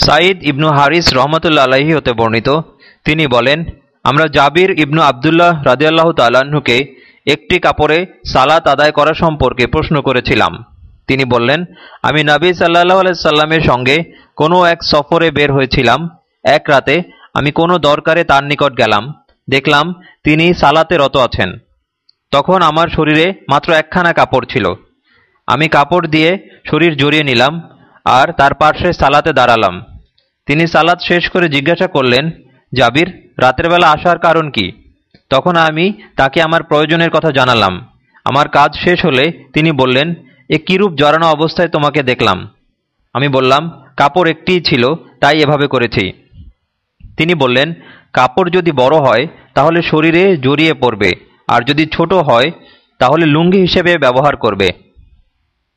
সাঈদ ইবনু হারিস রহমতুল্লা আলাহি হতে বর্ণিত। তিনি বলেন, আমরা জাবির ইবনু আবদুল্লাহ রাজিয়াল্লাহ তাল্লাহ্নকে একটি কাপড়ে সালাত আদায় করা সম্পর্কে প্রশ্ন করেছিলাম। তিনি বললেন, আমি নবী সাল্লাহ সাল্লামের সঙ্গে কোনো এক সফরে বের হয়েছিলাম। এক রাতে আমি কোনো দরকারে তার নিকট গেলাম। দেখলাম তিনি সালাতে রত আছেন। তখন আমার শরীরে মাত্র একখানা কাপড় ছিল। আমি কাপড় দিয়ে শরীর জড়িয়ে নিলাম। আর তার পার্শ্বে সালাতে দাঁড়ালাম। তিনি সালাত শেষ করে জিজ্ঞাসা করলেন, জাবির, রাতের বেলা আসার কারণ কি? তখন আমি তাকে আমার প্রয়োজনের কথা জানালাম। আমার কাজ শেষ হলে তিনি বললেন, এ কিরূপ জড়ানো অবস্থায় তোমাকে দেখলাম? আমি বললাম, কাপড় একটিই ছিল, তাই এভাবে করেছি। তিনি বললেন, কাপড় যদি বড় হয়, তাহলে শরীরে জড়িয়ে পড়বে, আর যদি ছোট হয়, তাহলে লুঙ্গি হিসেবে ব্যবহার করবে।